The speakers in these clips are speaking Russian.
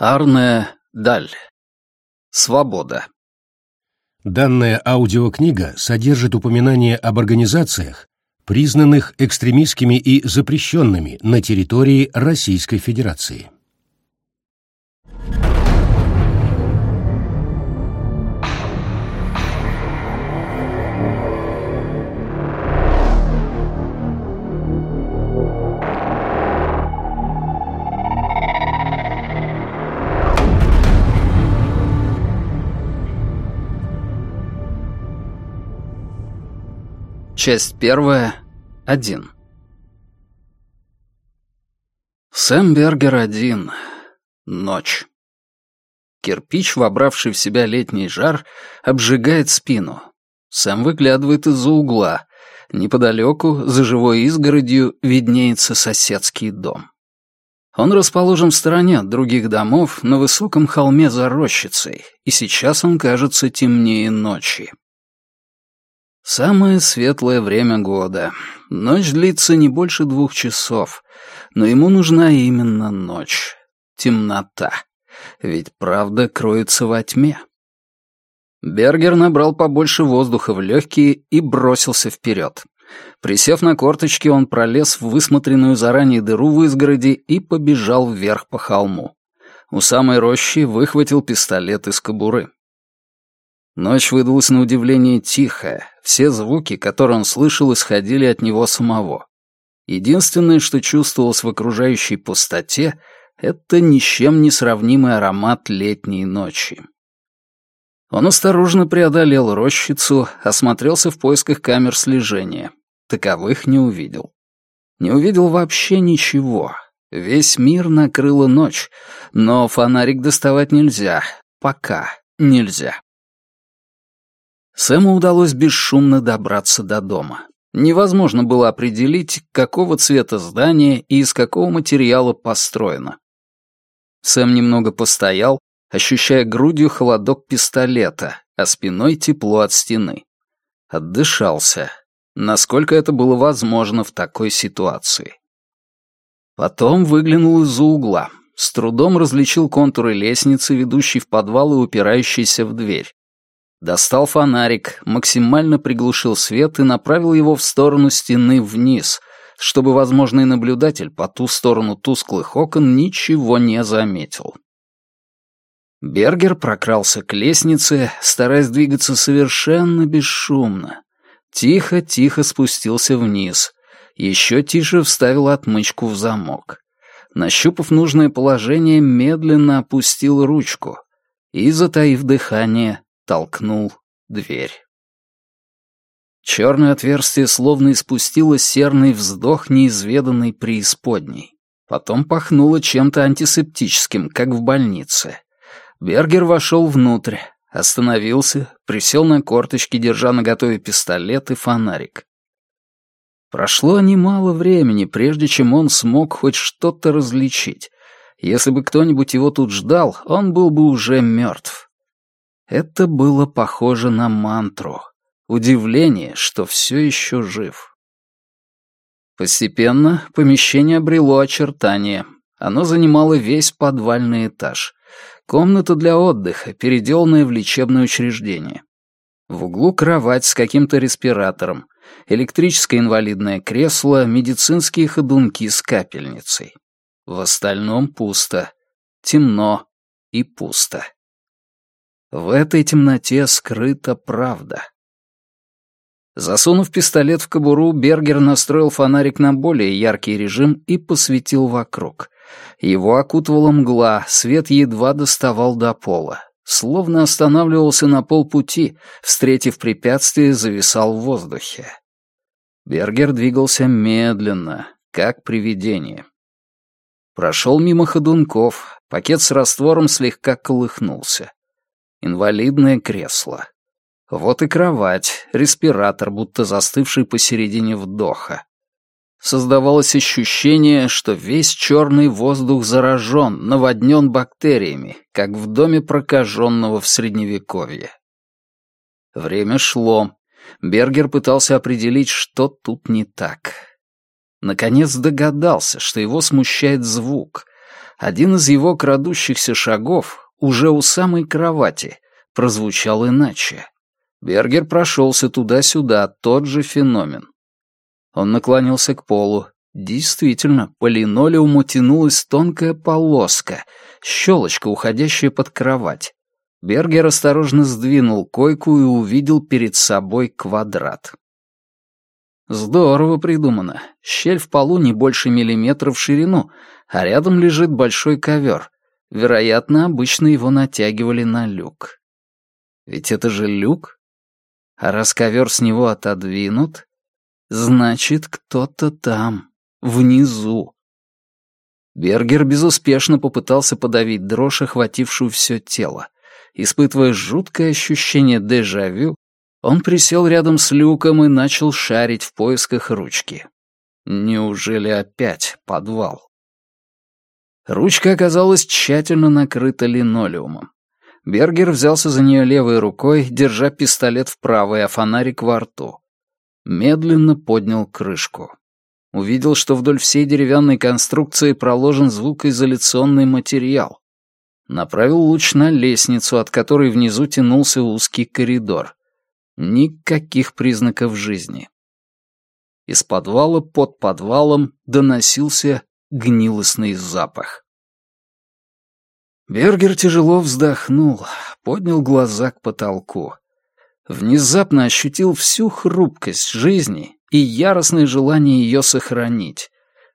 Арне Даль. Свобода. Данная аудиокнига содержит упоминания об организациях, признанных экстремистскими и запрещенными на территории Российской Федерации. Часть первая. Один. Сэм Бергер один. Ночь. Кирпич, вобравший в себя летний жар, обжигает спину. Сэм выглядывает из-за угла. Неподалеку, за живой изгородью, виднеется соседский дом. Он расположен в стороне от других домов на высоком холме за рощицей, и сейчас он кажется темнее ночи. Самое светлое время года. Ночь длится не больше двух часов, но ему нужна именно ночь. Темнота. Ведь правда кроется во тьме. Бергер набрал побольше воздуха в легкие и бросился вперед. Присев на корточки, он пролез в высмотренную заранее дыру в изгороди и побежал вверх по холму. У самой рощи выхватил пистолет из кобуры. Ночь выдалась на удивление тихая, все звуки, которые он слышал, исходили от него самого. Единственное, что чувствовалось в окружающей пустоте, это ни с чем не сравнимый аромат летней ночи. Он осторожно преодолел рощицу, осмотрелся в поисках камер слежения. Таковых не увидел. Не увидел вообще ничего. Весь мир накрыла ночь, но фонарик доставать нельзя. Пока нельзя. Сэму удалось бесшумно добраться до дома. Невозможно было определить, какого цвета здание и из какого материала построено. Сэм немного постоял, ощущая грудью холодок пистолета, а спиной тепло от стены. Отдышался. Насколько это было возможно в такой ситуации. Потом выглянул из-за угла. С трудом различил контуры лестницы, ведущей в подвал и упирающейся в дверь. Достал фонарик, максимально приглушил свет и направил его в сторону стены вниз, чтобы возможный наблюдатель по ту сторону тусклых окон ничего не заметил. Бергер прокрался к лестнице, стараясь двигаться совершенно бесшумно. Тихо-тихо спустился вниз. Еще тише вставил отмычку в замок. Нащупав нужное положение, медленно опустил ручку и, затаив дыхание, толкнул дверь. Черное отверстие словно испустило серный вздох неизведанной преисподней. Потом пахнуло чем-то антисептическим, как в больнице. Бергер вошел внутрь, остановился, присел на корточки, держа наготове пистолет и фонарик. Прошло немало времени, прежде чем он смог хоть что-то различить. Если бы кто-нибудь его тут ждал, он был бы уже мертв. Это было похоже на мантру. Удивление, что все еще жив. Постепенно помещение обрело очертания. Оно занимало весь подвальный этаж. Комната для отдыха, переделанная в лечебное учреждение. В углу кровать с каким-то респиратором, электрическое инвалидное кресло, медицинские ходунки с капельницей. В остальном пусто, темно и пусто. В этой темноте скрыта правда. Засунув пистолет в кобуру, Бергер настроил фонарик на более яркий режим и посветил вокруг. Его окутывала мгла, свет едва доставал до пола. Словно останавливался на полпути, встретив препятствие, зависал в воздухе. Бергер двигался медленно, как привидение. Прошел мимо ходунков, пакет с раствором слегка колыхнулся инвалидное кресло. Вот и кровать, респиратор, будто застывший посередине вдоха. Создавалось ощущение, что весь черный воздух заражен, наводнен бактериями, как в доме прокаженного в Средневековье. Время шло. Бергер пытался определить, что тут не так. Наконец догадался, что его смущает звук. один из его крадущихся шагов, уже у самой кровати, прозвучал иначе. Бергер прошелся туда-сюда, тот же феномен. Он наклонился к полу. Действительно, по линолеуму тянулась тонкая полоска, щелочка, уходящая под кровать. Бергер осторожно сдвинул койку и увидел перед собой квадрат. Здорово придумано. Щель в полу не больше миллиметра в ширину, а рядом лежит большой ковер. Вероятно, обычно его натягивали на люк. Ведь это же люк. А раз ковер с него отодвинут, значит, кто-то там, внизу. Бергер безуспешно попытался подавить дрожь, охватившую все тело. Испытывая жуткое ощущение дежавю, он присел рядом с люком и начал шарить в поисках ручки. Неужели опять подвал? Ручка оказалась тщательно накрыта линолеумом. Бергер взялся за нее левой рукой, держа пистолет в правой, а фонарик во рту. Медленно поднял крышку. Увидел, что вдоль всей деревянной конструкции проложен звукоизоляционный материал. Направил луч на лестницу, от которой внизу тянулся узкий коридор. Никаких признаков жизни. Из подвала под подвалом доносился гнилостный запах. Бергер тяжело вздохнул, поднял глаза к потолку. Внезапно ощутил всю хрупкость жизни и яростное желание ее сохранить,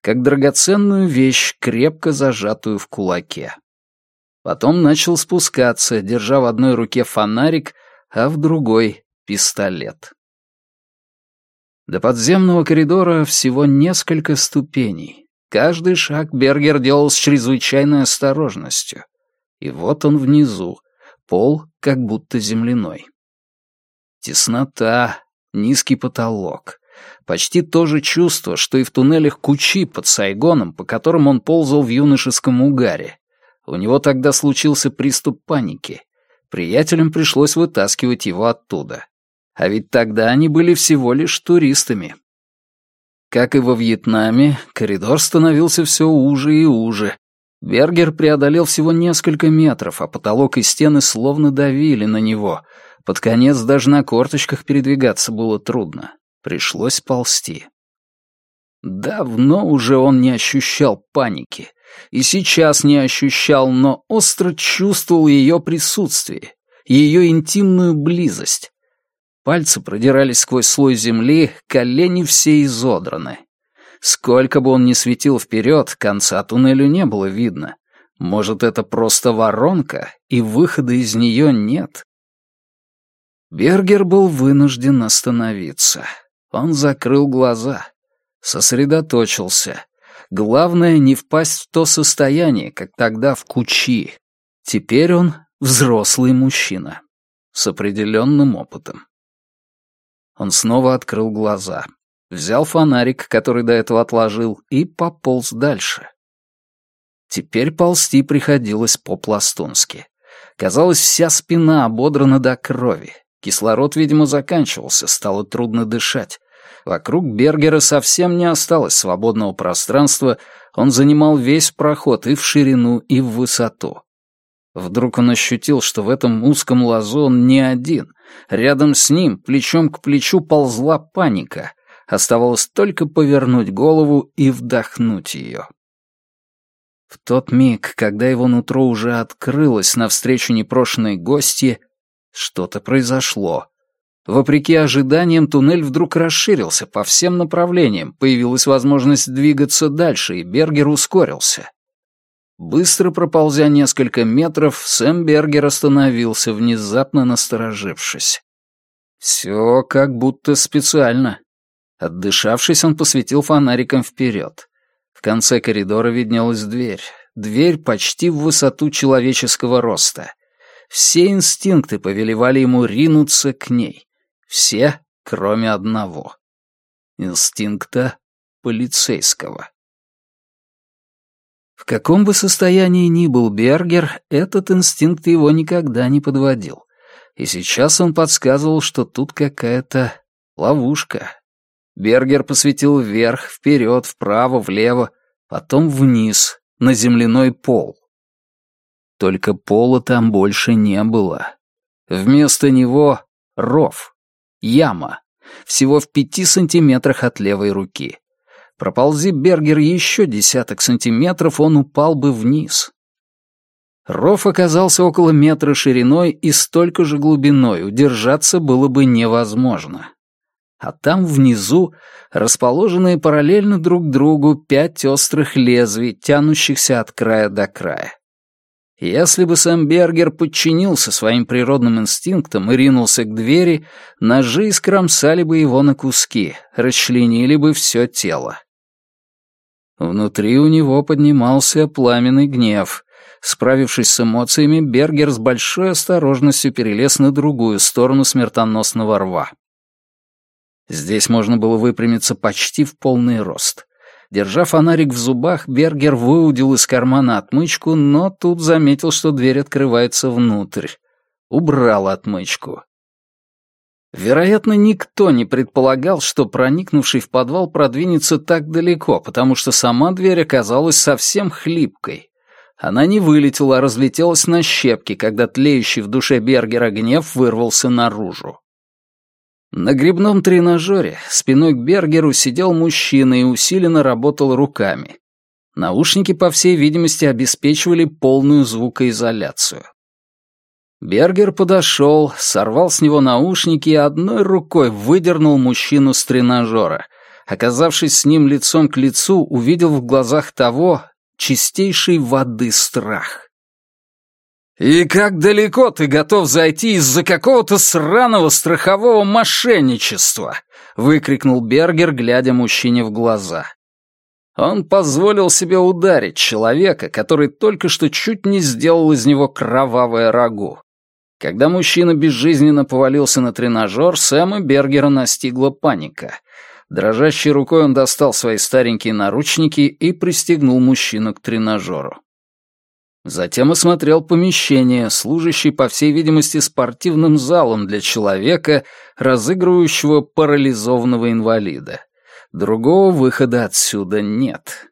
как драгоценную вещь, крепко зажатую в кулаке. Потом начал спускаться, держа в одной руке фонарик, а в другой — пистолет. До подземного коридора всего несколько ступеней. Каждый шаг Бергер делал с чрезвычайной осторожностью. И вот он внизу, пол как будто земляной. Теснота, низкий потолок. Почти то же чувство, что и в туннелях Кучи под Сайгоном, по которым он ползал в юношеском угаре. У него тогда случился приступ паники. Приятелям пришлось вытаскивать его оттуда. А ведь тогда они были всего лишь туристами. Как и во Вьетнаме, коридор становился все уже и уже. Бергер преодолел всего несколько метров, а потолок и стены словно давили на него. Под конец даже на корточках передвигаться было трудно. Пришлось ползти. Давно уже он не ощущал паники. И сейчас не ощущал, но остро чувствовал ее присутствие, ее интимную близость. Пальцы продирались сквозь слой земли, колени все изодраны. Сколько бы он ни светил вперед, конца туннелю не было видно. Может, это просто воронка, и выхода из нее нет? Бергер был вынужден остановиться. Он закрыл глаза, сосредоточился. Главное — не впасть в то состояние, как тогда в Кучи. Теперь он взрослый мужчина с определенным опытом. Он снова открыл глаза, взял фонарик, который до этого отложил, и пополз дальше. Теперь ползти приходилось по-пластунски. Казалось, вся спина ободрана до крови. Кислород, видимо, заканчивался, стало трудно дышать. Вокруг Бергера совсем не осталось свободного пространства, он занимал весь проход и в ширину, и в высоту. Вдруг он ощутил, что в этом узком лазу он не один. Рядом с ним, плечом к плечу, ползла паника. Оставалось только повернуть голову и вдохнуть ее. В тот миг, когда его нутро уже открылось навстречу непрошенной гости, что-то произошло. Вопреки ожиданиям, туннель вдруг расширился по всем направлениям, появилась возможность двигаться дальше, и Бергер ускорился. Быстро проползя несколько метров, Сэм Бергер остановился, внезапно насторожившись. Все как будто специально. Отдышавшись, он посветил фонариком вперед. В конце коридора виднелась дверь. Дверь почти в высоту человеческого роста. Все инстинкты повелевали ему ринуться к ней. Все, кроме одного. Инстинкта полицейского. В каком бы состоянии ни был Бергер, этот инстинкт его никогда не подводил. И сейчас он подсказывал, что тут какая-то ловушка. Бергер посветил вверх, вперед, вправо, влево, потом вниз, на земляной пол. Только пола там больше не было. Вместо него ров, яма, всего в пяти сантиметрах от левой руки. Проползи Бергер еще десяток сантиметров, он упал бы вниз. Ров оказался около метра шириной и столько же глубиной, удержаться было бы невозможно. А там внизу, расположенные параллельно друг другу, пять острых лезвий, тянущихся от края до края. Если бы Сэм Бергер подчинился своим природным инстинктам и ринулся к двери, ножи искромсали бы его на куски, расчленили бы все тело. Внутри у него поднимался пламенный гнев. Справившись с эмоциями, Бергер с большой осторожностью перелез на другую сторону смертоносного рва. Здесь можно было выпрямиться почти в полный рост. Держа фонарик в зубах, Бергер выудил из кармана отмычку, но тут заметил, что дверь открывается внутрь. Убрал отмычку. Вероятно, никто не предполагал, что проникнувший в подвал продвинется так далеко, потому что сама дверь оказалась совсем хлипкой. Она не вылетела, а разлетелась на щепки, когда тлеющий в душе Бергера гнев вырвался наружу. На грибном тренажере спиной к Бергеру сидел мужчина и усиленно работал руками. Наушники, по всей видимости, обеспечивали полную звукоизоляцию. Бергер подошел, сорвал с него наушники и одной рукой выдернул мужчину с тренажера. Оказавшись с ним лицом к лицу, увидел в глазах того чистейшей воды страх. «И как далеко ты готов зайти из-за какого-то сраного страхового мошенничества?» — выкрикнул Бергер, глядя мужчине в глаза. Он позволил себе ударить человека, который только что чуть не сделал из него кровавое рагу. Когда мужчина безжизненно повалился на тренажер, Сэма Бергера настигла паника. Дрожащей рукой он достал свои старенькие наручники и пристегнул мужчину к тренажеру. Затем осмотрел помещение, служащее, по всей видимости, спортивным залом для человека, разыгрывающего парализованного инвалида. Другого выхода отсюда нет.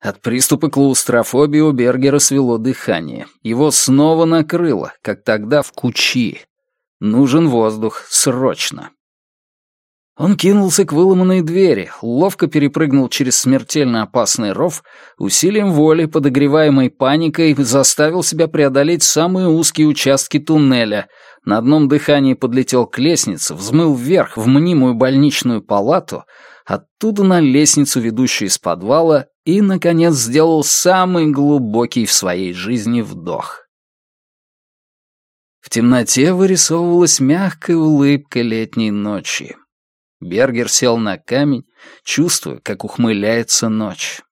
От приступа клаустрофобии у Бергера свело дыхание. Его снова накрыло, как тогда в Кучи. Нужен воздух, срочно. Он кинулся к выломанной двери, ловко перепрыгнул через смертельно опасный ров, усилием воли, подогреваемой паникой, заставил себя преодолеть самые узкие участки туннеля, на одном дыхании подлетел к лестнице, взмыл вверх в мнимую больничную палату, оттуда на лестницу, ведущую из подвала, и, наконец, сделал самый глубокий в своей жизни вдох. В темноте вырисовывалась мягкая улыбка летней ночи. Бергер сел на камень, чувствуя, как ухмыляется ночь.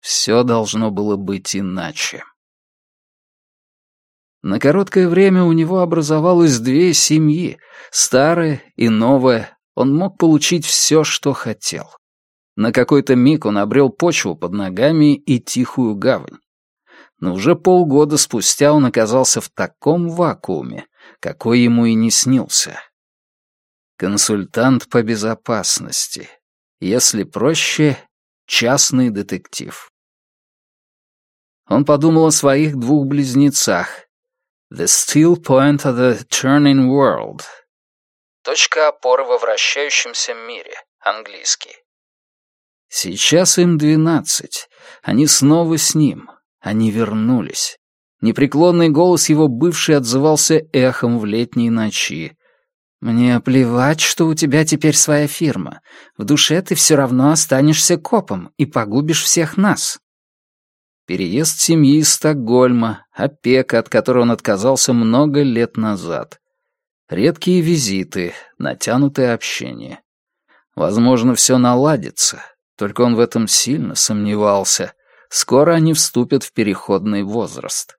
Все должно было быть иначе. На короткое время у него образовалось две семьи, старая и новая. Он мог получить все, что хотел. На какой-то миг он обрел почву под ногами и тихую гавань. Но уже полгода спустя он оказался в таком вакууме, какой ему и не снился. Консультант по безопасности. Если проще, частный детектив. Он подумал о своих двух близнецах. The still point of the turning world. Точка опоры во вращающемся мире. Английский. Сейчас им двенадцать. Они снова с ним. Они вернулись. Непреклонный голос его бывший отзывался эхом в летней ночи. «Мне плевать, что у тебя теперь своя фирма. В душе ты все равно останешься копом и погубишь всех нас». Переезд семьи из Стокгольма, опека, от которой он отказался много лет назад. Редкие визиты, натянутое общение. Возможно, все наладится, только он в этом сильно сомневался. Скоро они вступят в переходный возраст.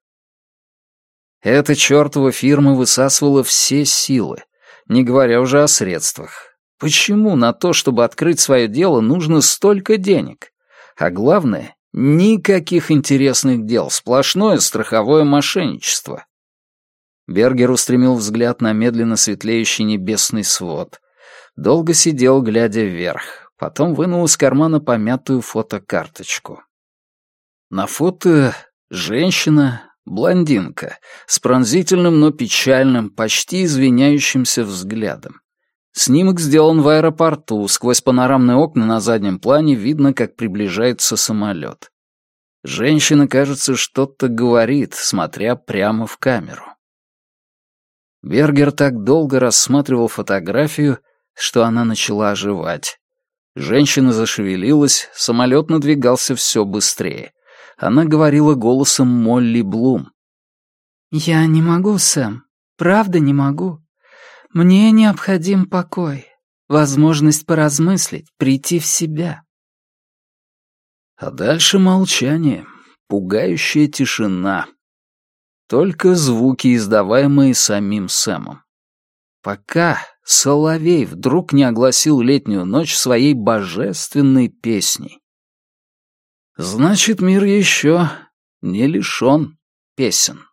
Эта чертова фирма высасывала все силы, не говоря уже о средствах. Почему на то, чтобы открыть свое дело, нужно столько денег? А главное, никаких интересных дел, сплошное страховое мошенничество. Бергер устремил взгляд на медленно светлеющий небесный свод. Долго сидел, глядя вверх. Потом вынул из кармана помятую фотокарточку. На фото женщина, блондинка, с пронзительным, но печальным, почти извиняющимся взглядом. Снимок сделан в аэропорту, сквозь панорамные окна на заднем плане видно, как приближается самолет. Женщина, кажется, что-то говорит, смотря прямо в камеру. Бергер так долго рассматривал фотографию, что она начала оживать. Женщина зашевелилась, самолет надвигался все быстрее. Она говорила голосом Молли Блум. «Я не могу, Сэм. Правда не могу. Мне необходим покой, возможность поразмыслить, прийти в себя». А дальше молчание, пугающая тишина. Только звуки, издаваемые самим Сэмом. Пока Соловей вдруг не огласил летнюю ночь своей божественной песней. Значит, мир еще не лишен песен.